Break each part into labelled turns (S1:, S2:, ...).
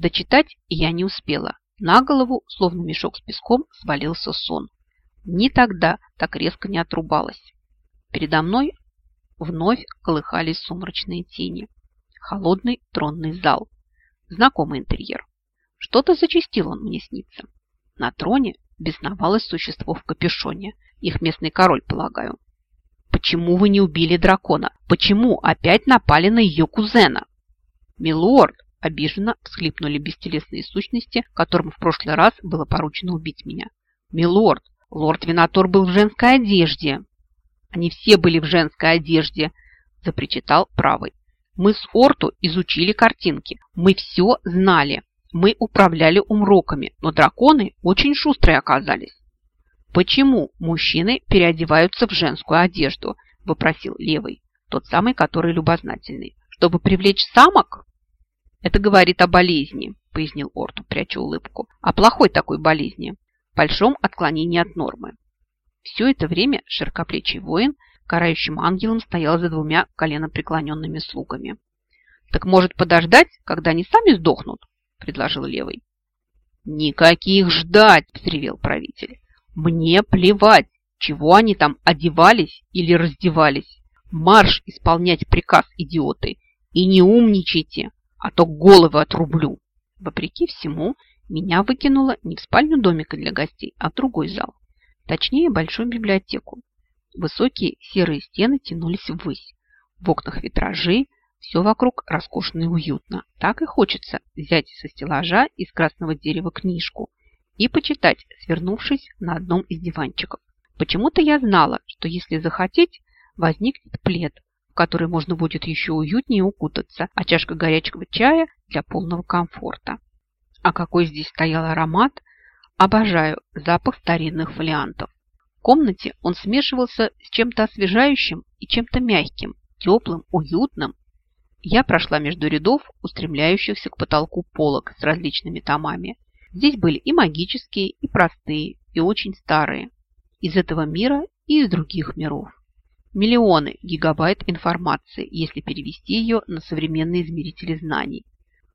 S1: Дочитать я не успела. На голову, словно мешок с песком, свалился сон. Ни тогда так резко не отрубалась. Передо мной вновь колыхались сумрачные тени. Холодный тронный зал. Знакомый интерьер. Что-то зачастил он мне снится. На троне бесновалось существо в капюшоне. Их местный король, полагаю. Почему вы не убили дракона? Почему опять напали на ее кузена? Милорд, обиженно всхлипнули бестелесные сущности, которым в прошлый раз было поручено убить меня. Милорд, лорд Винатор был в женской одежде. Они все были в женской одежде, запричитал правый. Мы с Орту изучили картинки. Мы все знали. Мы управляли умроками, но драконы очень шустрые оказались. «Почему мужчины переодеваются в женскую одежду?» – вопросил левый, тот самый, который любознательный. «Чтобы привлечь самок?» «Это говорит о болезни», – пояснил Орту, пряча улыбку. «О плохой такой болезни, большом отклонении от нормы». Все это время широкоплечий воин карающим ангелом стоял за двумя коленопреклоненными слугами. «Так может подождать, когда они сами сдохнут?» – предложил левый. «Никаких ждать!» – взревел правитель. Мне плевать, чего они там одевались или раздевались. Марш исполнять приказ, идиоты. И не умничайте, а то головы отрублю. Вопреки всему, меня выкинуло не в спальню домика для гостей, а в другой зал. Точнее, большую библиотеку. Высокие серые стены тянулись ввысь. В окнах витражи, все вокруг роскошно и уютно. Так и хочется взять со стеллажа из красного дерева книжку и почитать, свернувшись на одном из диванчиков. Почему-то я знала, что если захотеть, возникнет плед, в который можно будет еще уютнее укутаться, а чашка горячего чая для полного комфорта. А какой здесь стоял аромат! Обожаю запах старинных фолиантов. В комнате он смешивался с чем-то освежающим и чем-то мягким, теплым, уютным. Я прошла между рядов, устремляющихся к потолку полок с различными томами – Здесь были и магические, и простые, и очень старые. Из этого мира и из других миров. Миллионы гигабайт информации, если перевести ее на современные измерители знаний.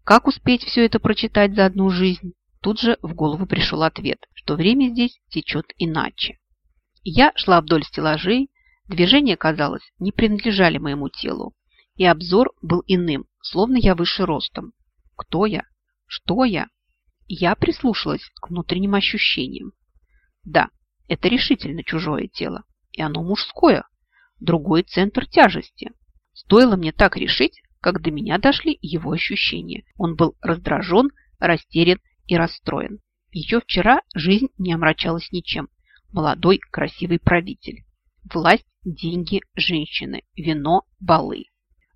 S1: Как успеть все это прочитать за одну жизнь? Тут же в голову пришел ответ, что время здесь течет иначе. Я шла вдоль стеллажей, движения, казалось, не принадлежали моему телу, и обзор был иным, словно я выше ростом. Кто я? Что я? Я прислушалась к внутренним ощущениям. Да, это решительно чужое тело, и оно мужское, другой центр тяжести. Стоило мне так решить, как до меня дошли его ощущения. Он был раздражен, растерян и расстроен. Еще вчера жизнь не омрачалась ничем. Молодой, красивый правитель. Власть, деньги, женщины, вино, балы.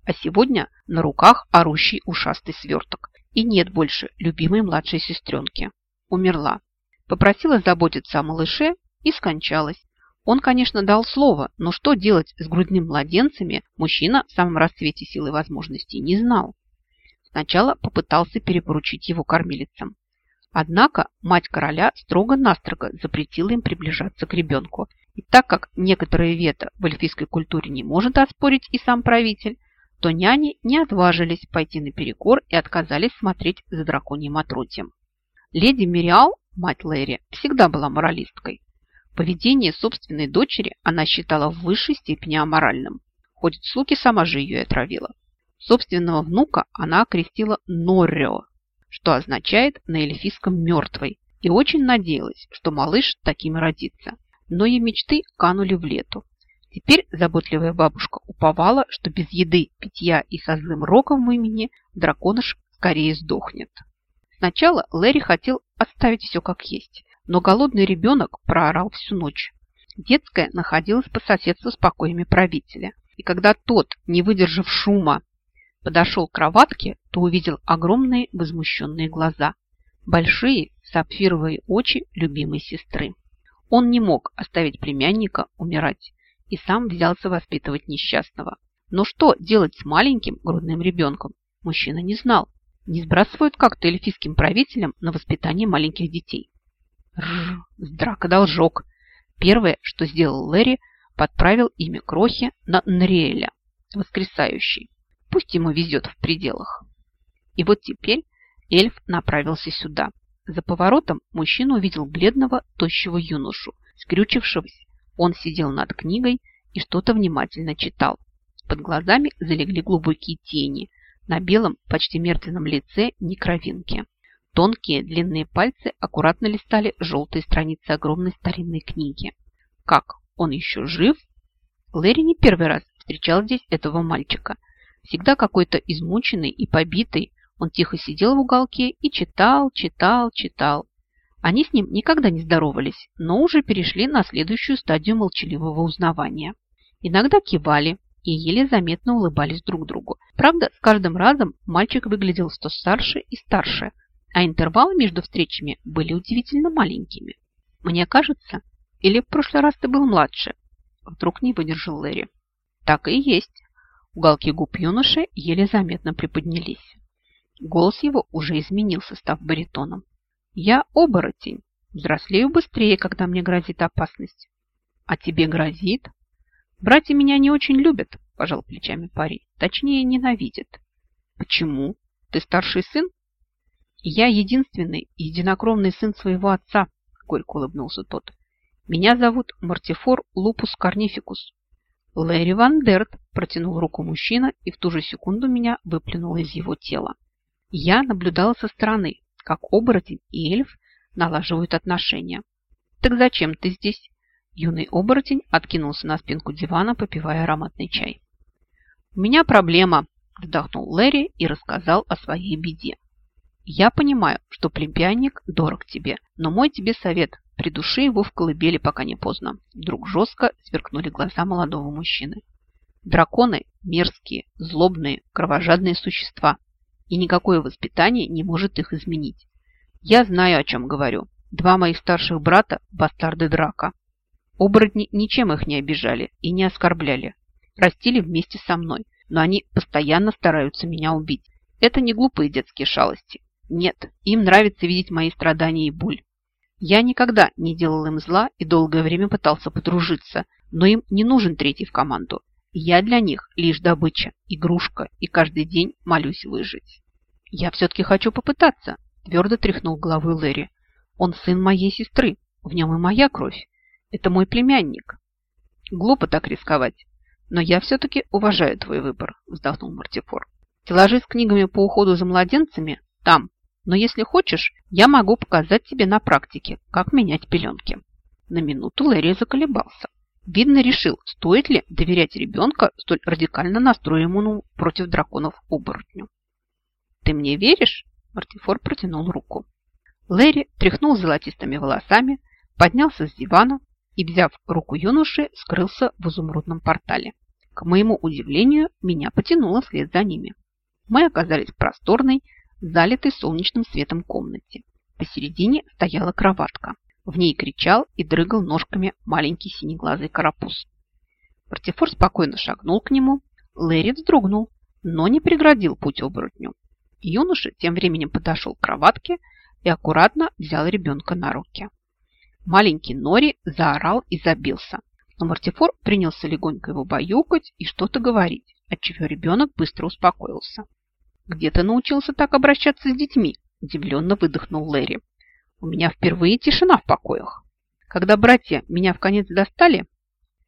S1: А сегодня на руках орущий ушастый сверток. И нет больше любимой младшей сестренки. Умерла. Попросила заботиться о малыше и скончалась. Он, конечно, дал слово, но что делать с грудными младенцами, мужчина в самом расцвете силы и возможностей не знал. Сначала попытался перепоручить его кормилицам. Однако мать короля строго-настрого запретила им приближаться к ребенку. И так как некоторые вето в эльфийской культуре не может оспорить и сам правитель, то няни не отважились пойти наперекор и отказались смотреть за драконьим отрутьем. Леди Мириал, мать Лэри, всегда была моралисткой. Поведение собственной дочери она считала в высшей степени аморальным. Ходит слуги, сама же ее и отравила. Собственного внука она окрестила Норрио, что означает на эльфийском «мертвый», и очень надеялась, что малыш таким родится. Но ее мечты канули в лету. Теперь заботливая бабушка уповала, что без еды, питья и со злым роком в имени драконыш скорее сдохнет. Сначала Лэри хотел оставить все как есть, но голодный ребенок проорал всю ночь. Детская находилась по соседству с покоями правителя. И когда тот, не выдержав шума, подошел к кроватке, то увидел огромные возмущенные глаза, большие сапфировые очи любимой сестры. Он не мог оставить племянника умирать и сам взялся воспитывать несчастного. Но что делать с маленьким грудным ребенком? Мужчина не знал. Не сбрасывают как-то эльфийским правителям на воспитание маленьких детей. Ржж, драка должок. Первое, что сделал Лэри, подправил имя Крохи на Нриэля, воскресающий. Пусть ему везет в пределах. И вот теперь Эльф направился сюда. За поворотом мужчина увидел бледного, тощего юношу. Скрючившись, он сидел над книгой и что-то внимательно читал. Под глазами залегли глубокие тени. На белом, почти мертвенном лице ни кровинки. Тонкие длинные пальцы аккуратно листали желтые страницы огромной старинной книги. Как, он еще жив? Лэри не первый раз встречал здесь этого мальчика. Всегда какой-то измученный и побитый, он тихо сидел в уголке и читал, читал, читал. Они с ним никогда не здоровались, но уже перешли на следующую стадию молчаливого узнавания. Иногда кивали и еле заметно улыбались друг другу. Правда, с каждым разом мальчик выглядел все старше и старше, а интервалы между встречами были удивительно маленькими. Мне кажется, или в прошлый раз ты был младше? Вдруг не выдержал Лэри. Так и есть. Уголки губ юноши еле заметно приподнялись. Голос его уже изменился, став баритоном. Я оборотень. Взрослею быстрее, когда мне грозит опасность. А тебе грозит? Братья меня не очень любят, пожал плечами парень. Точнее, ненавидят. Почему? Ты старший сын? Я единственный единокровный сын своего отца, горько улыбнулся тот. Меня зовут Мартифор Лупус Корнификус. Лэри Ван Дерт протянул руку мужчина, и в ту же секунду меня выплюнуло из его тела. Я наблюдала со стороны, как оборотень и эльф налаживают отношения. «Так зачем ты здесь?» Юный оборотень откинулся на спинку дивана, попивая ароматный чай. «У меня проблема», – вздохнул Лэри и рассказал о своей беде. «Я понимаю, что племянник дорог тебе, но мой тебе совет – придуши его в колыбели, пока не поздно». Вдруг жестко сверкнули глаза молодого мужчины. «Драконы – мерзкие, злобные, кровожадные существа – и никакое воспитание не может их изменить. Я знаю, о чем говорю. Два моих старших брата – бастарды драка. Оборотни ничем их не обижали и не оскорбляли. Растили вместе со мной, но они постоянно стараются меня убить. Это не глупые детские шалости. Нет, им нравится видеть мои страдания и боль. Я никогда не делал им зла и долгое время пытался подружиться, но им не нужен третий в команду. Я для них лишь добыча, игрушка, и каждый день молюсь выжить. Я все-таки хочу попытаться, твердо тряхнул головой Лэри. Он сын моей сестры, в нем и моя кровь. Это мой племянник. Глупо так рисковать, но я все-таки уважаю твой выбор, вздохнул Мартифор. Стеллажи с книгами по уходу за младенцами там, но если хочешь, я могу показать тебе на практике, как менять пеленки. На минуту Лэри заколебался. Видно, решил, стоит ли доверять ребенка столь радикально настроенному против драконов оборотню. «Ты мне веришь?» Мартифор протянул руку. Лэри тряхнул золотистыми волосами, поднялся с дивана и, взяв руку юноши, скрылся в изумрудном портале. К моему удивлению, меня потянуло вслед за ними. Мы оказались в просторной, залитой солнечным светом комнате. Посередине стояла кроватка. В ней кричал и дрыгал ножками маленький синеглазый карапуз. Партифор спокойно шагнул к нему. Лэри вздрогнул, но не преградил путь оборотню. Юноша тем временем подошел к кроватке и аккуратно взял ребенка на руки. Маленький Нори заорал и забился, но Мартифор принялся легонько его баюкать и что-то говорить, отчего ребенок быстро успокоился. «Где ты научился так обращаться с детьми?» – удивленно выдохнул Лэри. У меня впервые тишина в покоях. Когда братья меня в конец достали,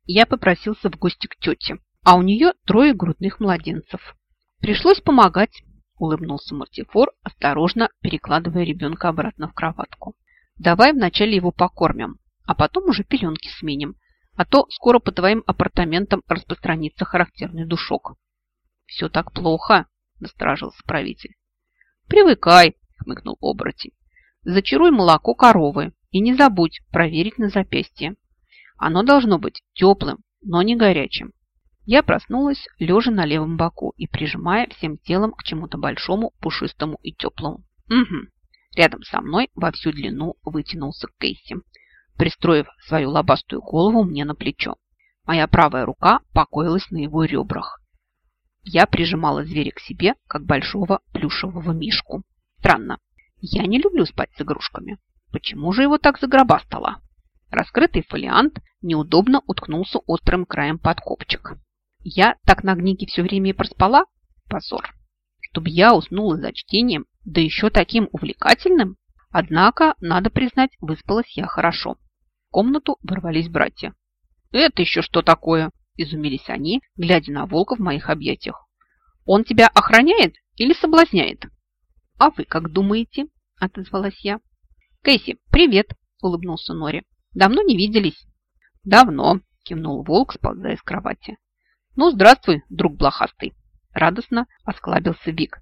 S1: я попросился в гости к тете, а у нее трое грудных младенцев. Пришлось помогать, улыбнулся Мартифор, осторожно перекладывая ребенка обратно в кроватку. Давай вначале его покормим, а потом уже пеленки сменим, а то скоро по твоим апартаментам распространится характерный душок. Все так плохо, насторожился правитель. Привыкай, хмыкнул оборотень. Зачаруй молоко коровы и не забудь проверить на запястье. Оно должно быть теплым, но не горячим. Я проснулась, лежа на левом боку и прижимая всем телом к чему-то большому, пушистому и теплому. Угу. Рядом со мной во всю длину вытянулся Кейси, пристроив свою лобастую голову мне на плечо. Моя правая рука покоилась на его ребрах. Я прижимала зверя к себе, как большого плюшевого мишку. Странно, я не люблю спать с игрушками. Почему же его так загробастало? Раскрытый фолиант неудобно уткнулся острым краем под копчик. Я так на книге все время и проспала? Позор. Чтобы я уснула за чтением, Да еще таким увлекательным. Однако, надо признать, выспалась я хорошо. В комнату ворвались братья. «Это еще что такое?» – изумились они, глядя на волка в моих объятиях. «Он тебя охраняет или соблазняет?» «А вы как думаете?» – отозвалась я. «Кэсси, привет!» – улыбнулся Нори. «Давно не виделись?» «Давно!» – кивнул волк, сползая с кровати. «Ну, здравствуй, друг блохастый!» Радостно осклабился Вик,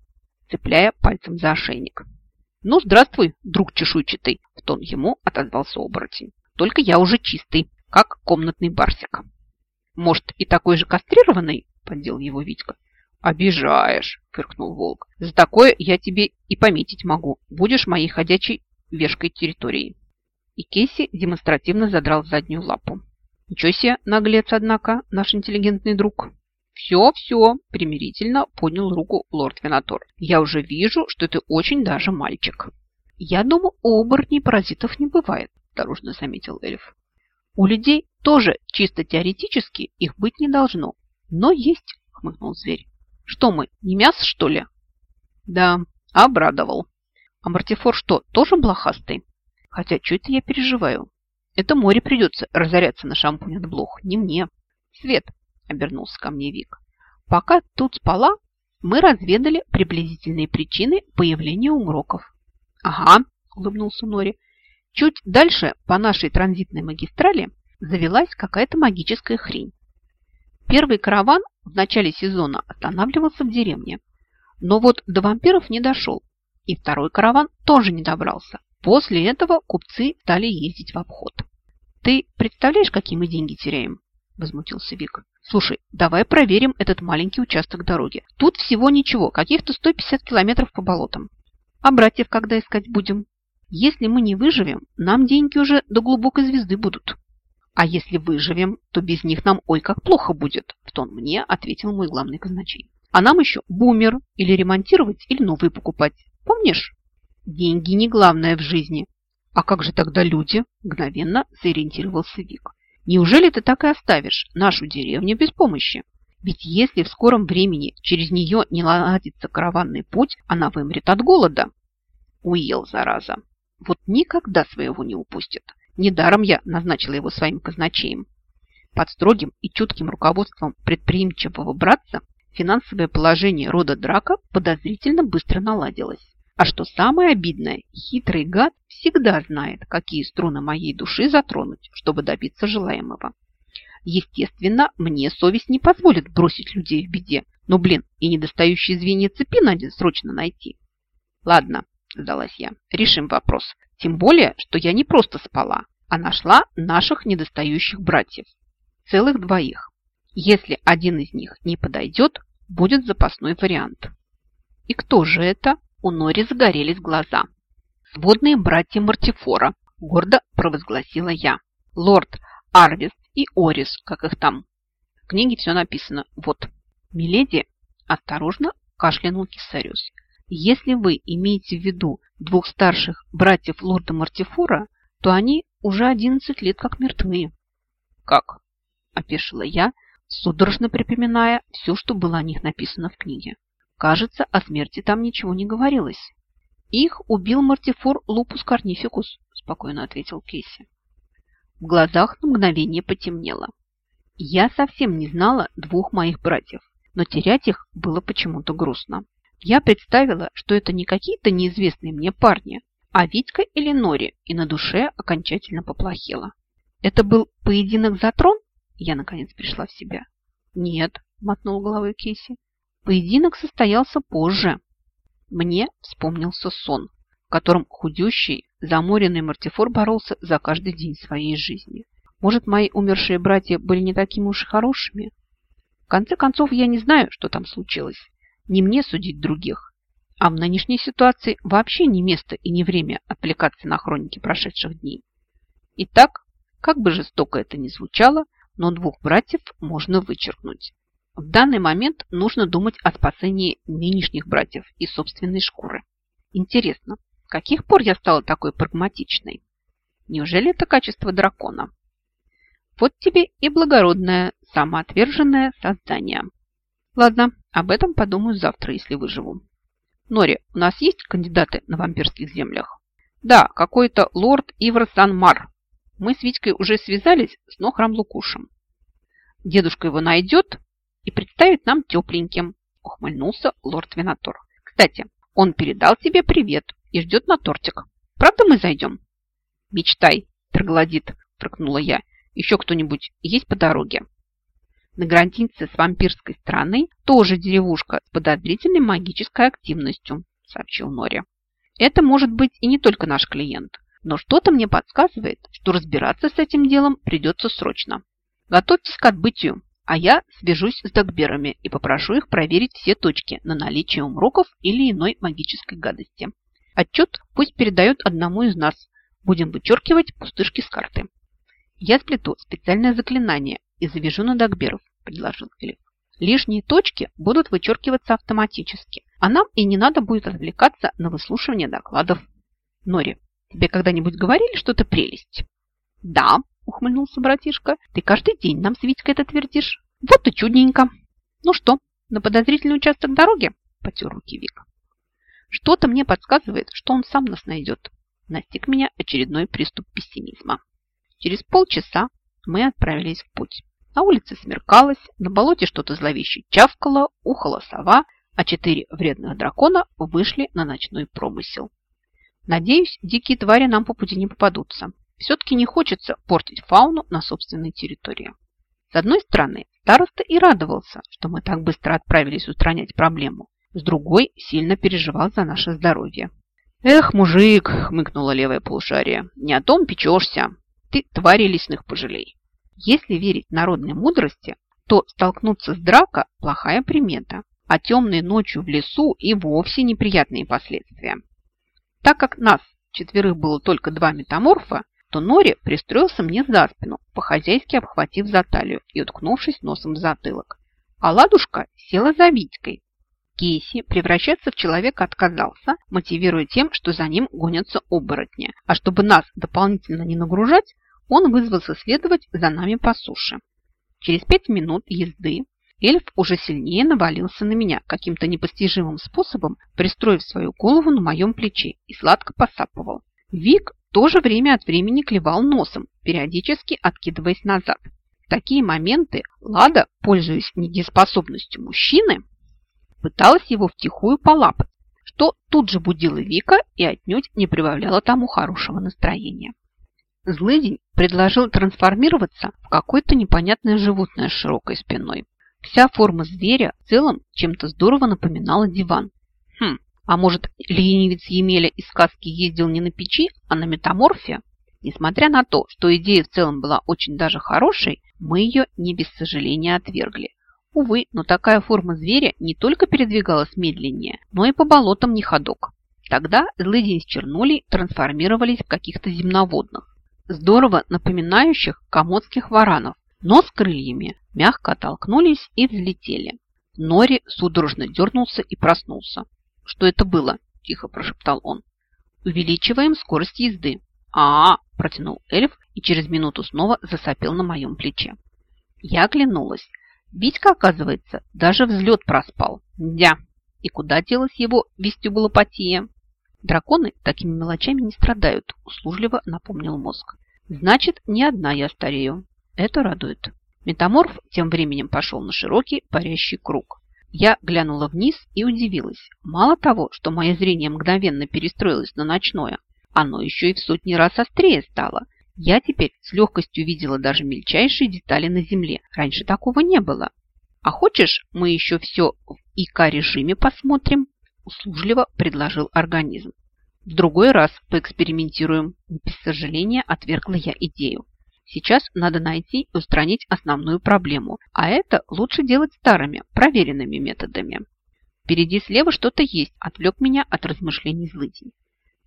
S1: цепляя пальцем за ошейник. «Ну, здравствуй, друг чешуйчатый!» – в тон ему отозвался оборотень. «Только я уже чистый, как комнатный барсик». «Может, и такой же кастрированный?» – поддел его Витька. «Обижаешь!» – фыркнул волк. «За такое я тебе и пометить могу. Будешь моей ходячей вешкой территории». И Кейси демонстративно задрал заднюю лапу. «Ничего себе, наглец, однако, наш интеллигентный друг!» «Все, все!» – примирительно поднял руку лорд Винатор. «Я уже вижу, что ты очень даже мальчик». «Я думаю, оборотней паразитов не бывает», – осторожно заметил эльф. «У людей тоже чисто теоретически их быть не должно, но есть», – хмыкнул зверь. «Что мы, не мясо, что ли?» «Да, обрадовал. А Мартифор что, тоже блохастый? Хотя, что это я переживаю? Это море придется разоряться на шампунь от блох, не мне. Свет, обернулся ко мне Вик. Пока тут спала, мы разведали приблизительные причины появления умроков. Ага, улыбнулся Нори. Чуть дальше по нашей транзитной магистрали завелась какая-то магическая хрень. Первый караван в начале сезона останавливался в деревне, но вот до вампиров не дошел, и второй караван тоже не добрался. После этого купцы стали ездить в обход. «Ты представляешь, какие мы деньги теряем?» – возмутился Вик. Слушай, давай проверим этот маленький участок дороги. Тут всего ничего, каких-то 150 километров по болотам. А братьев когда искать будем? Если мы не выживем, нам деньги уже до глубокой звезды будут. А если выживем, то без них нам ой как плохо будет, в тон мне ответил мой главный казначей. А нам еще бумер или ремонтировать, или новые покупать. Помнишь? Деньги не главное в жизни. А как же тогда люди? Мгновенно сориентировался Вик. Неужели ты так и оставишь нашу деревню без помощи? Ведь если в скором времени через нее не наладится караванный путь, она вымрет от голода. Уел, зараза. Вот никогда своего не упустит. Недаром я назначила его своим казначеем. Под строгим и чутким руководством предприимчивого братца финансовое положение рода Драка подозрительно быстро наладилось. А что самое обидное, хитрый гад всегда знает, какие струны моей души затронуть, чтобы добиться желаемого. Естественно, мне совесть не позволит бросить людей в беде. Но, блин, и недостающие звенья цепи надо срочно найти. Ладно, сдалась я, решим вопрос. Тем более, что я не просто спала, а нашла наших недостающих братьев. Целых двоих. Если один из них не подойдет, будет запасной вариант. И кто же это? У Нори загорелись глаза. «Сводные братья Мартифора», – гордо провозгласила я. «Лорд Арвист и Орис, как их там». В книге все написано. Вот. Миледи осторожно кашлянул Кисариус. Если вы имеете в виду двух старших братьев лорда Мартифора, то они уже одиннадцать лет как мертвые. Как? Опешила я, судорожно припоминая все, что было о них написано в книге. Кажется, о смерти там ничего не говорилось. Их убил мартифор лупус карнификус, спокойно ответил Кейси. В глазах на мгновение потемнело. Я совсем не знала двух моих братьев, но терять их было почему-то грустно. Я представила, что это не какие-то неизвестные мне парни, а Витька или Нори, и на душе окончательно поплохело. Это был поединок за трон? Я, наконец, пришла в себя. Нет, мотнул головой Кейси. Поединок состоялся позже. Мне вспомнился сон, в котором худющий, заморенный Мартифор боролся за каждый день своей жизни. Может, мои умершие братья были не такими уж и хорошими? В конце концов, я не знаю, что там случилось. Не мне судить других. А в нынешней ситуации вообще не место и не время отвлекаться на хроники прошедших дней. Итак, как бы жестоко это ни звучало, но двух братьев можно вычеркнуть. В данный момент нужно думать о спасении нынешних братьев и собственной шкуры. Интересно, каких пор я стала такой прагматичной? Неужели это качество дракона? Вот тебе и благородное, самоотверженное создание. Ладно, об этом подумаю завтра, если выживу. Нори, у нас есть кандидаты на вампирских землях? Да, какой-то лорд Ивр Санмар. Мы с Витькой уже связались с Нохром Лукушем. Дедушка его найдет и представит нам тепленьким, ухмыльнулся лорд Винатор. Кстати, он передал тебе привет и ждет на тортик. Правда мы зайдем? Мечтай, троглодит, прокнула я. Еще кто-нибудь есть по дороге? На границе с вампирской страной тоже деревушка с подозрительной магической активностью, сообщил Нори. Это может быть и не только наш клиент, но что-то мне подсказывает, что разбираться с этим делом придется срочно. Готовьтесь к отбытию, а я свяжусь с догберами и попрошу их проверить все точки на наличие умроков или иной магической гадости. Отчет пусть передает одному из нас. Будем вычеркивать пустышки с карты. Я сплету специальное заклинание и завяжу на догберов, предложил Филипп. Лишние точки будут вычеркиваться автоматически, а нам и не надо будет отвлекаться на выслушивание докладов. Нори, тебе когда-нибудь говорили, что ты прелесть? Да, ухмыльнулся братишка. Ты каждый день нам с Витькой это твердишь. Вот и чудненько. Ну что, на подозрительный участок дороги? Потер руки Вик. Что-то мне подсказывает, что он сам нас найдет. Настиг меня очередной приступ пессимизма. Через полчаса мы отправились в путь. На улице смеркалось, на болоте что-то зловеще чавкало, ухала сова, а четыре вредных дракона вышли на ночной промысел. Надеюсь, дикие твари нам по пути не попадутся. Все-таки не хочется портить фауну на собственной территории. С одной стороны, староста и радовался, что мы так быстро отправились устранять проблему. С другой, сильно переживал за наше здоровье. «Эх, мужик!» – хмыкнула левое полушарие. «Не о том печешься. Ты твари лесных пожалей. Если верить народной мудрости, то столкнуться с драка – плохая примета, а темной ночью в лесу и вовсе неприятные последствия. Так как нас, четверых, было только два метаморфа, то Нори пристроился мне за спину, по-хозяйски обхватив за талию и уткнувшись носом в затылок. А ладушка села за Витькой. Кейси превращаться в человека отказался, мотивируя тем, что за ним гонятся оборотни. А чтобы нас дополнительно не нагружать, он вызвался следовать за нами по суше. Через пять минут езды эльф уже сильнее навалился на меня, каким-то непостижимым способом пристроив свою голову на моем плече и сладко посапывал. Вик тоже время от времени клевал носом, периодически откидываясь назад. В такие моменты Лада, пользуясь недееспособностью мужчины, пыталась его втихую полапать, что тут же будило Вика и отнюдь не прибавляло тому хорошего настроения. Злыдень предложил трансформироваться в какое-то непонятное животное с широкой спиной. Вся форма зверя в целом чем-то здорово напоминала диван. Хм, а может, ленивец Емеля из сказки ездил не на печи, а на метаморфе? Несмотря на то, что идея в целом была очень даже хорошей, мы ее не без сожаления отвергли. Увы, но такая форма зверя не только передвигалась медленнее, но и по болотам не ходок. Тогда злыдень с чернулей трансформировались в каких-то земноводных, здорово напоминающих комодских варанов, но с крыльями, мягко оттолкнулись и взлетели. Нори судорожно дернулся и проснулся. «Что это было?» – тихо прошептал он. «Увеличиваем скорость езды». А, -а, а протянул эльф и через минуту снова засопел на моем плече. Я оглянулась. Витька, оказывается, даже взлет проспал. Дя! И куда делась его вестибулопатия? Драконы такими мелочами не страдают, услужливо напомнил мозг. Значит, не одна я старею. Это радует. Метаморф тем временем пошел на широкий парящий круг. Я глянула вниз и удивилась. Мало того, что мое зрение мгновенно перестроилось на ночное, оно еще и в сотни раз острее стало. Я теперь с легкостью видела даже мельчайшие детали на земле. Раньше такого не было. А хочешь, мы еще все в ИК-режиме посмотрим? Услужливо предложил организм. В другой раз поэкспериментируем. Без сожаления отвергла я идею. Сейчас надо найти и устранить основную проблему, а это лучше делать старыми, проверенными методами. Впереди слева что-то есть, отвлек меня от размышлений злыдень.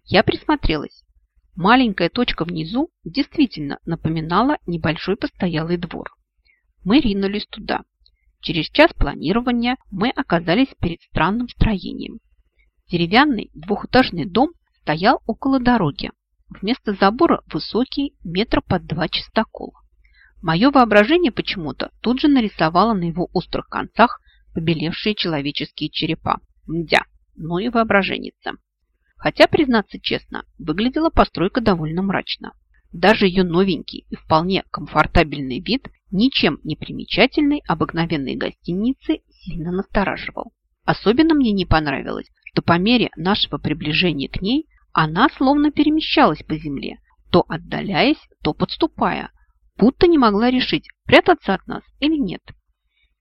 S1: Я присмотрелась. Маленькая точка внизу действительно напоминала небольшой постоялый двор. Мы ринулись туда. Через час планирования мы оказались перед странным строением. Деревянный двухэтажный дом стоял около дороги, Вместо забора высокий, метра под два чистокол. Мое воображение почему-то тут же нарисовало на его острых концах побелевшие человеческие черепа. Мдя! но и воображенница. Хотя, признаться честно, выглядела постройка довольно мрачно. Даже ее новенький и вполне комфортабельный вид ничем не примечательной обыкновенной гостиницы сильно настораживал. Особенно мне не понравилось, что по мере нашего приближения к ней она словно перемещалась по земле, то отдаляясь, то подступая, будто не могла решить, прятаться от нас или нет.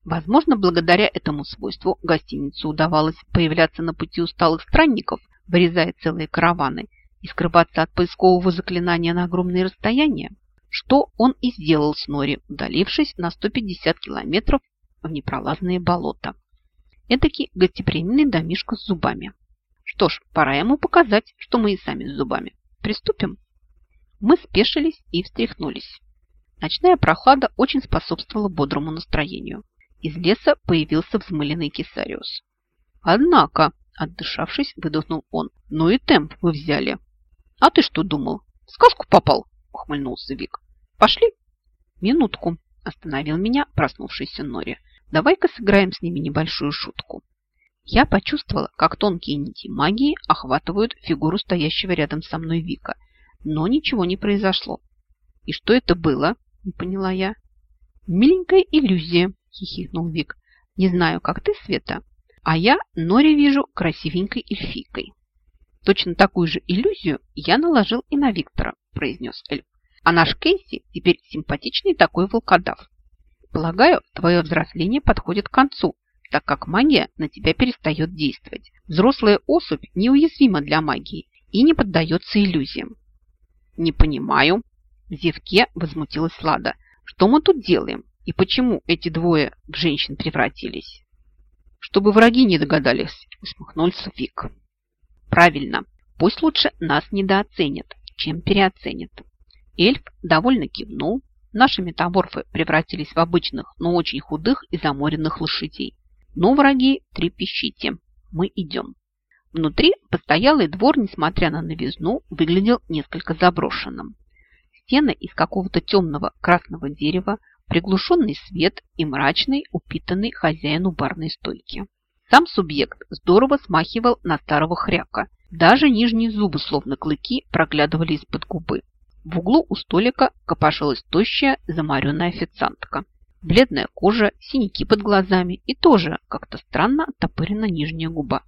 S1: Возможно, благодаря этому свойству гостинице удавалось появляться на пути усталых странников, вырезая целые караваны, и скрываться от поискового заклинания на огромные расстояния, что он и сделал с Нори, удалившись на 150 километров в непролазные болота. Этакий гостеприимный домишко с зубами. Что ж, пора ему показать, что мы и сами с зубами. Приступим. Мы спешились и встряхнулись. Ночная прохлада очень способствовала бодрому настроению. Из леса появился взмыленный кесариус. Однако, отдышавшись, выдохнул он. Ну и темп вы взяли. А ты что думал? В сказку попал? Ухмыльнулся Вик. Пошли. Минутку. Остановил меня проснувшийся Нори. Давай-ка сыграем с ними небольшую шутку. Я почувствовала, как тонкие нити магии охватывают фигуру стоящего рядом со мной Вика. Но ничего не произошло. И что это было? Не поняла я. Миленькая иллюзия, хихикнул Вик. Не знаю, как ты, Света, а я Нори вижу красивенькой эльфийкой. Точно такую же иллюзию я наложил и на Виктора, произнес эльф. А наш Кейси теперь симпатичный такой волкодав. Полагаю, твое взросление подходит к концу, так как магия на тебя перестает действовать. Взрослая особь неуязвима для магии и не поддается иллюзиям. Не понимаю. В зевке возмутилась Лада. Что мы тут делаем? И почему эти двое в женщин превратились? Чтобы враги не догадались, усмехнулся Вик. Правильно. Пусть лучше нас недооценят, чем переоценят. Эльф довольно кивнул. Наши метаморфы превратились в обычных, но очень худых и заморенных лошадей. Но враги трепещите. Мы идем. Внутри постоялый двор, несмотря на новизну, выглядел несколько заброшенным. Стены из какого-то темного красного дерева приглушенный свет и мрачный, упитанный хозяину барной стойки. Сам субъект здорово смахивал на старого хряка. Даже нижние зубы, словно клыки, проглядывали из-под губы. В углу у столика копошилась тощая замаренная официантка. Бледная кожа, синяки под глазами и тоже как-то странно оттопырена нижняя губа.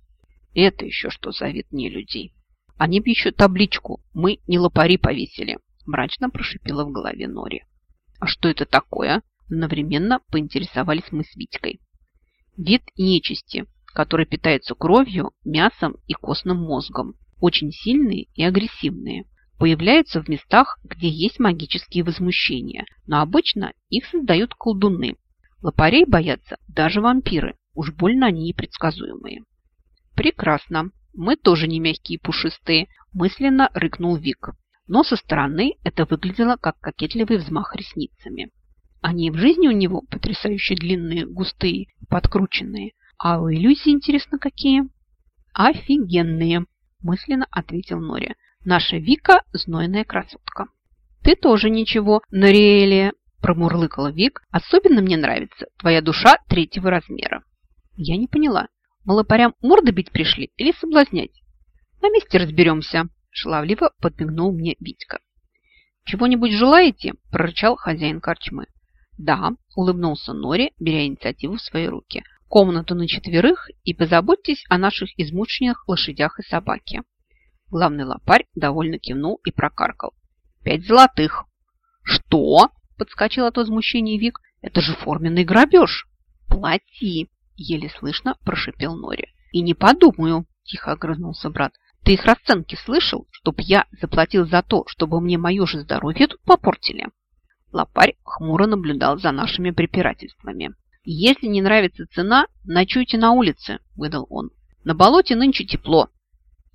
S1: Это еще что за вид не людей? Они б еще табличку «Мы не лопари повесили», мрачно прошипела в голове Нори. А что это такое? Одновременно поинтересовались мы с Витькой. Вид нечисти, который питается кровью, мясом и костным мозгом. Очень сильные и агрессивные. Появляются в местах, где есть магические возмущения, но обычно их создают колдуны. Лопарей боятся даже вампиры, уж больно они непредсказуемые. Прекрасно. Мы тоже не мягкие и пушистые, мысленно рыкнул Вик но со стороны это выглядело как кокетливый взмах ресницами. Они в жизни у него потрясающе длинные, густые, подкрученные. А у иллюзии, интересно, какие? Офигенные, мысленно ответил Нори. Наша Вика – знойная красотка. Ты тоже ничего, Нориэлия, промурлыкала Вик. Особенно мне нравится твоя душа третьего размера. Я не поняла, малопарям морды бить пришли или соблазнять? На месте разберемся, Шаловливо подмигнул мне Витька. «Чего-нибудь желаете?» – прорычал хозяин корчмы. «Да», – улыбнулся Нори, беря инициативу в свои руки. «Комнату на четверых и позаботьтесь о наших измученных лошадях и собаке». Главный лопарь довольно кивнул и прокаркал. «Пять золотых!» «Что?» – подскочил от возмущения Вик. «Это же форменный грабеж!» «Плати!» – еле слышно прошипел Нори. «И не подумаю!» – тихо огрызнулся брат. Ты их расценки слышал, чтоб я заплатил за то, чтобы мне мое же здоровье тут попортили?» Лопарь хмуро наблюдал за нашими препирательствами. «Если не нравится цена, ночуйте на улице», – выдал он. «На болоте нынче тепло».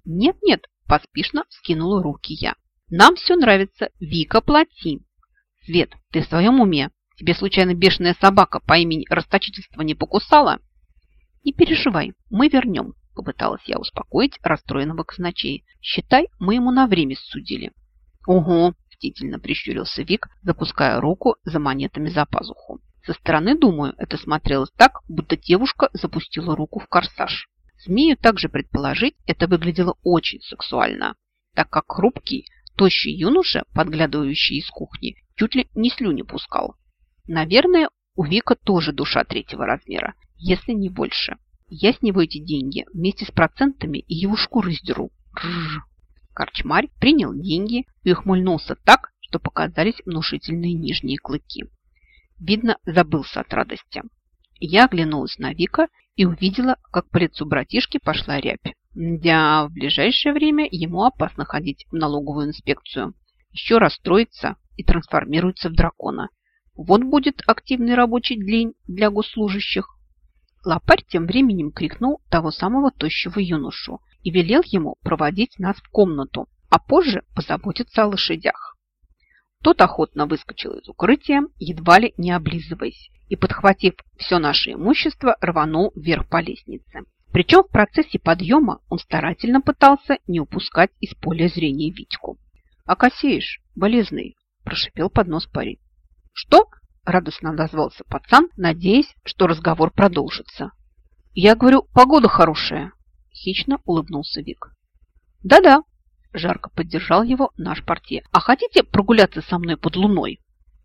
S1: «Нет-нет», – поспешно скинула руки я. «Нам все нравится. Вика, плати». «Свет, ты в своем уме? Тебе случайно бешеная собака по имени Расточительство не покусала?» «Не переживай, мы вернем», Попыталась я успокоить расстроенного казначея. Считай, мы ему на время судили. Ого, мстительно прищурился Вик, запуская руку за монетами за пазуху. Со стороны, думаю, это смотрелось так, будто девушка запустила руку в корсаж. Смею также предположить, это выглядело очень сексуально, так как хрупкий, тощий юноша, подглядывающий из кухни, чуть ли не слюни пускал. Наверное, у Вика тоже душа третьего размера, если не больше. Я с него эти деньги вместе с процентами и его шкуры сдеру. Ржж. Корчмарь принял деньги и ухмыльнулся так, что показались внушительные нижние клыки. Видно, забылся от радости. Я оглянулась на Вика и увидела, как по лицу братишки пошла рябь. Да, в ближайшее время ему опасно ходить в налоговую инспекцию. Еще раз строится и трансформируется в дракона. Вот будет активный рабочий день для госслужащих. Лопарь тем временем крикнул того самого тощего юношу и велел ему проводить нас в комнату, а позже позаботиться о лошадях. Тот охотно выскочил из укрытия, едва ли не облизываясь, и, подхватив все наше имущество, рванул вверх по лестнице. Причем в процессе подъема он старательно пытался не упускать из поля зрения Витьку. «А косеешь, болезный!» – прошипел под нос парень. «Что?» – радостно отозвался пацан, надеясь, что разговор продолжится. «Я говорю, погода хорошая!» – хищно улыбнулся Вик. «Да-да!» – жарко поддержал его наш портье. «А хотите прогуляться со мной под луной?»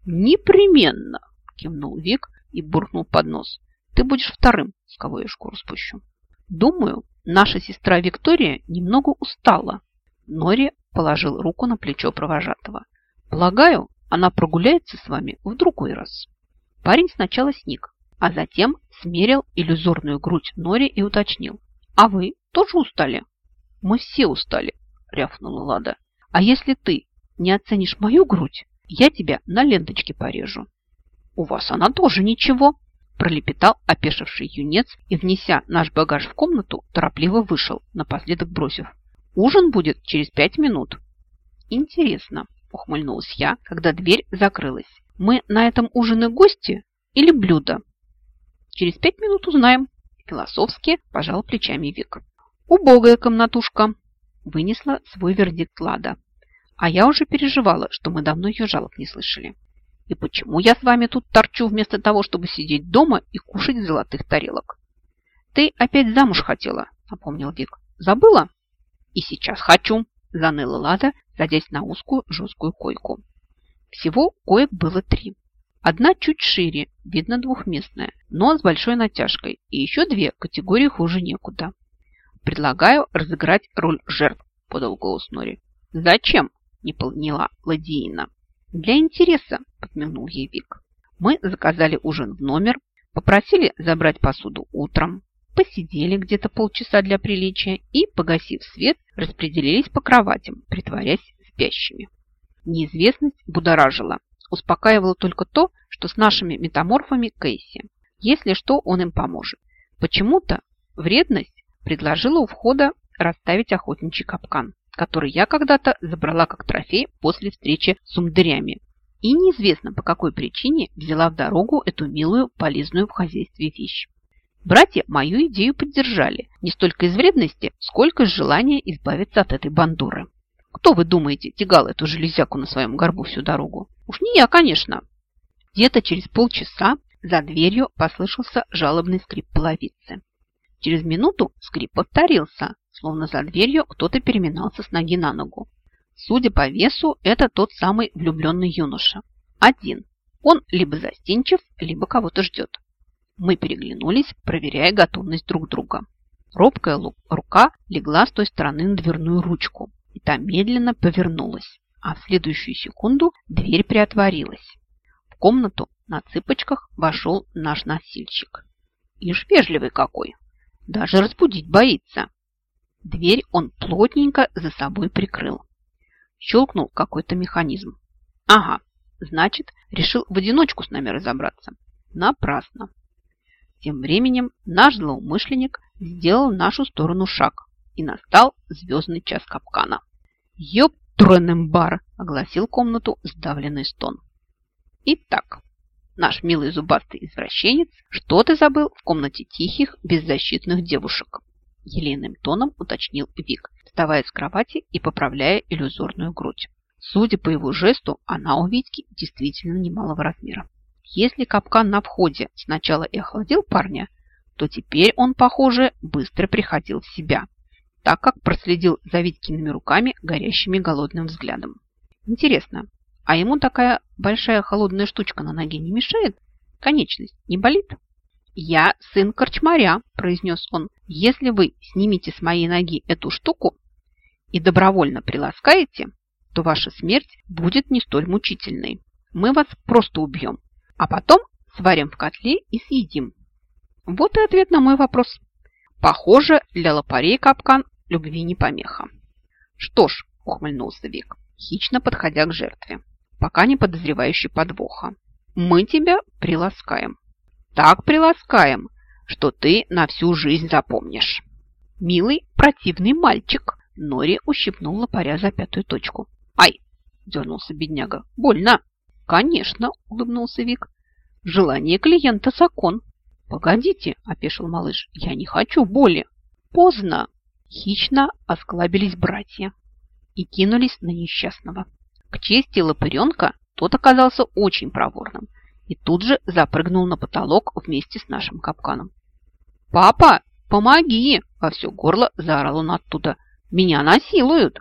S1: «Непременно!» – кивнул Вик и буркнул под нос. «Ты будешь вторым, с кого я шкуру спущу». «Думаю, наша сестра Виктория немного устала». Нори положил руку на плечо провожатого. «Полагаю, она прогуляется с вами в другой раз». Парень сначала сник, а затем смерил иллюзорную грудь Нори и уточнил. «А вы тоже устали?» «Мы все устали», – рявкнула Лада. «А если ты не оценишь мою грудь, я тебя на ленточке порежу». «У вас она тоже ничего», – пролепетал опешивший юнец и, внеся наш багаж в комнату, торопливо вышел, напоследок бросив. «Ужин будет через пять минут». «Интересно», – ухмыльнулась я, когда дверь закрылась. «Мы на этом ужины гости или блюдо?» «Через пять минут узнаем», – философски пожал плечами Вик. «Убогая комнатушка», – вынесла свой вердикт Лада. А я уже переживала, что мы давно ее жалоб не слышали. И почему я с вами тут торчу вместо того, чтобы сидеть дома и кушать золотых тарелок? Ты опять замуж хотела, напомнил Вик. Забыла? И сейчас хочу, заныла Лада, садясь на узкую жесткую койку. Всего коек было три. Одна чуть шире, видно двухместная, но с большой натяжкой, и еще две категории хуже некуда. Предлагаю разыграть роль жертв, подал голос Нори. Зачем? Не поняла Ладиина. «Для интереса», – подмигнул ей Вик. «Мы заказали ужин в номер, попросили забрать посуду утром, посидели где-то полчаса для приличия и, погасив свет, распределились по кроватям, притворяясь спящими. Неизвестность будоражила. Успокаивало только то, что с нашими метаморфами Кейси. Если что, он им поможет. Почему-то вредность предложила у входа расставить охотничий капкан который я когда-то забрала как трофей после встречи с умдырями. И неизвестно по какой причине взяла в дорогу эту милую, полезную в хозяйстве вещь. Братья мою идею поддержали, не столько из вредности, сколько из желания избавиться от этой бандуры. Кто, вы думаете, тягал эту железяку на своем горбу всю дорогу? Уж не я, конечно. Где-то через полчаса за дверью послышался жалобный скрип половицы. Через минуту скрип повторился, словно за дверью кто-то переминался с ноги на ногу. Судя по весу, это тот самый влюбленный юноша. Один. Он либо застенчив, либо кого-то ждет. Мы переглянулись, проверяя готовность друг друга. Робкая рука легла с той стороны на дверную ручку, и та медленно повернулась, а в следующую секунду дверь приотворилась. В комнату на цыпочках вошел наш носильщик. Ишь вежливый какой, даже разбудить боится. Дверь он плотненько за собой прикрыл. Щелкнул какой-то механизм. Ага, значит, решил в одиночку с нами разобраться. Напрасно. Тем временем наш злоумышленник сделал в нашу сторону шаг, и настал звездный час капкана. «Ёптуренембар!» – огласил комнату сдавленный стон. Итак, наш милый зубастый извращенец, что ты забыл в комнате тихих, беззащитных девушек? Елейным тоном уточнил Вик, вставая с кровати и поправляя иллюзорную грудь. Судя по его жесту, она у Витьки действительно немалого размера. Если капкан на входе сначала и охладил парня, то теперь он, похоже, быстро приходил в себя, так как проследил за Витькиными руками горящими голодным взглядом. Интересно, а ему такая большая холодная штучка на ноге не мешает? Конечность не болит? «Я сын корчмаря», – произнес он. «Если вы снимете с моей ноги эту штуку и добровольно приласкаете, то ваша смерть будет не столь мучительной. Мы вас просто убьем, а потом сварим в котле и съедим. Вот и ответ на мой вопрос. Похоже, для лопарей капкан любви не помеха. Что ж, ухмыльнулся Вик, хищно подходя к жертве, пока не подозревающий подвоха. Мы тебя приласкаем. Так приласкаем, что ты на всю жизнь запомнишь. Милый противный мальчик. Нори ущипнул лопаря за пятую точку. Ай! Дернулся бедняга. Больно. Конечно, улыбнулся Вик. Желание клиента закон. «Погодите», – опешил малыш, – «я не хочу боли». «Поздно!» Хищно осклабились братья и кинулись на несчастного. К чести лопыренка тот оказался очень проворным и тут же запрыгнул на потолок вместе с нашим капканом. «Папа, помоги!» – во все горло заорал он оттуда. «Меня насилуют!»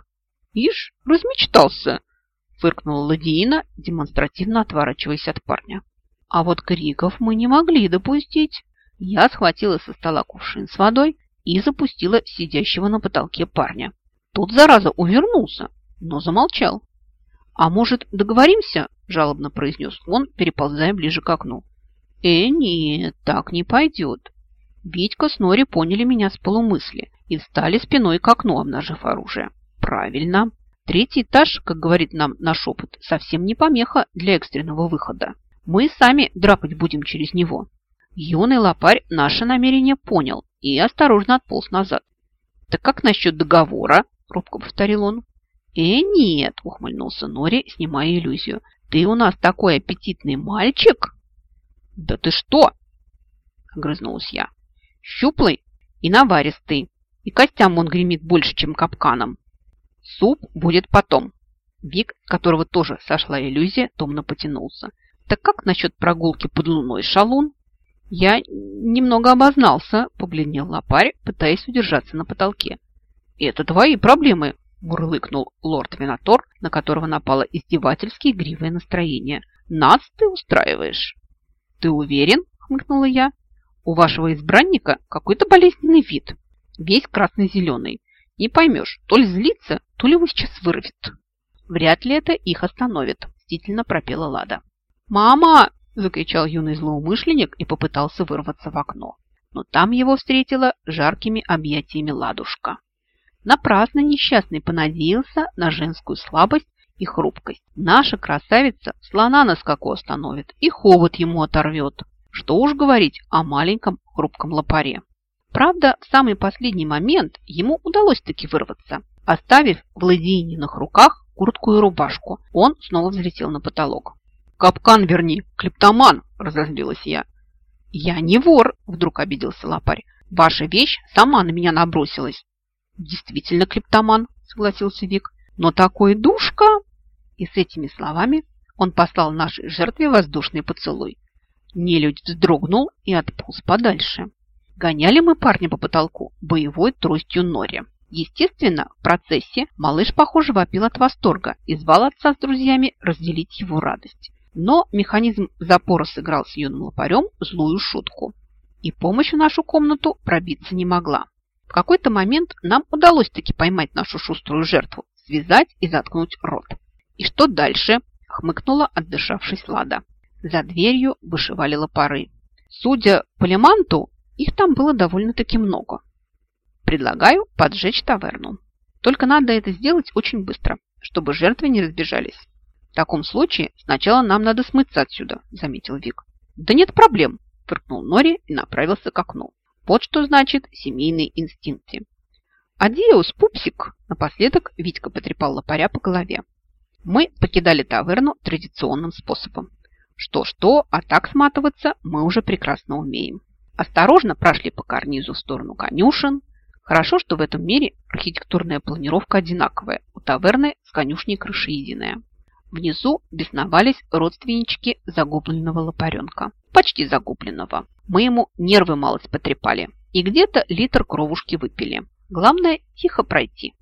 S1: «Ишь, размечтался!» – фыркнула Ладиина, демонстративно отворачиваясь от парня. А вот криков мы не могли допустить. Я схватила со стола кувшин с водой и запустила сидящего на потолке парня. Тот, зараза, увернулся, но замолчал. «А может, договоримся?» – жалобно произнес он, переползая ближе к окну. «Э, нет, так не пойдет». Витька с Нори поняли меня с полумысли и встали спиной к окну, обнажив оружие. «Правильно. Третий этаж, как говорит нам наш опыт, совсем не помеха для экстренного выхода. Мы сами драпать будем через него. Юный лопарь наше намерение понял и осторожно отполз назад. «Так как насчет договора?» – робко повторил он. «Э, нет!» – ухмыльнулся Нори, снимая иллюзию. «Ты у нас такой аппетитный мальчик!» «Да ты что?» – огрызнулась я. «Щуплый и наваристый, и костям он гремит больше, чем капканом. Суп будет потом». Вик, которого тоже сошла иллюзия, томно потянулся – так как насчет прогулки под луной, шалун? Я немного обознался, побледнел лопарь, пытаясь удержаться на потолке. Это твои проблемы, мурлыкнул лорд Винатор, на которого напало издевательски игривое настроение. Нас ты устраиваешь. Ты уверен? хмыкнула я. У вашего избранника какой-то болезненный вид. Весь красно-зеленый. Не поймешь, то ли злится, то ли его сейчас вырвет. Вряд ли это их остановит, мстительно пропела Лада. «Мама!» – закричал юный злоумышленник и попытался вырваться в окно. Но там его встретила жаркими объятиями ладушка. Напрасно несчастный понадеялся на женскую слабость и хрупкость. Наша красавица слона на скаку остановит и хобот ему оторвет. Что уж говорить о маленьком хрупком лопаре. Правда, в самый последний момент ему удалось таки вырваться. Оставив в ладейниных руках куртку и рубашку, он снова взлетел на потолок. «Капкан верни, клептоман!» – разозлилась я. «Я не вор!» – вдруг обиделся лопарь. «Ваша вещь сама на меня набросилась». «Действительно клептоман!» – согласился Вик. «Но такой душка!» И с этими словами он послал нашей жертве воздушный поцелуй. Нелюдь вздрогнул и отполз подальше. Гоняли мы парня по потолку боевой тростью Нори. Естественно, в процессе малыш, похоже, вопил от восторга и звал отца с друзьями разделить его радость. Но механизм запора сыграл с юным лопарем злую шутку. И помощь в нашу комнату пробиться не могла. Какой-то момент нам удалось таки поймать нашу шуструю жертву, связать и заткнуть рот. «И что дальше?» – хмыкнула, отдышавшись Лада. За дверью вышивали лопары. Судя по лиманту, их там было довольно-таки много. Предлагаю поджечь таверну. Только надо это сделать очень быстро, чтобы жертвы не разбежались. В таком случае сначала нам надо смыться отсюда, заметил Вик. Да нет проблем, фыркнул Нори и направился к окну. Вот что значит семейные инстинкты. Адиос, пупсик! Напоследок Витька потрепал лопаря по голове. Мы покидали таверну традиционным способом. Что-что, а так сматываться мы уже прекрасно умеем. Осторожно прошли по карнизу в сторону конюшен. Хорошо, что в этом мире архитектурная планировка одинаковая. У таверны с конюшней крыша единая. Внизу бесновались родственнички загубленного лопаренка. Почти загубленного. Мы ему нервы малость потрепали. И где-то литр кровушки выпили. Главное, тихо пройти.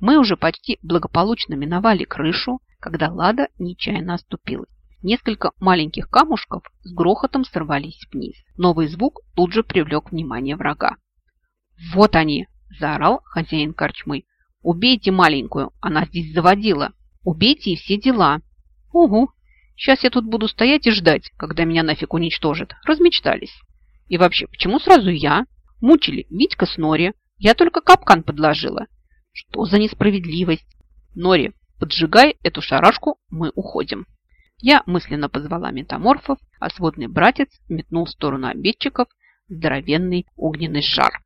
S1: Мы уже почти благополучно миновали крышу, когда Лада нечаянно оступилась. Несколько маленьких камушков с грохотом сорвались вниз. Новый звук тут же привлек внимание врага. «Вот они!» – заорал хозяин корчмы. «Убейте маленькую, она здесь заводила. Убейте и все дела». «Угу, сейчас я тут буду стоять и ждать, когда меня нафиг уничтожат. Размечтались. И вообще, почему сразу я? Мучили Витька с Нори. Я только капкан подложила. Что за несправедливость? Нори, поджигай эту шарашку, мы уходим». Я мысленно позвала метаморфов, а сводный братец метнул в сторону обидчиков здоровенный огненный шар.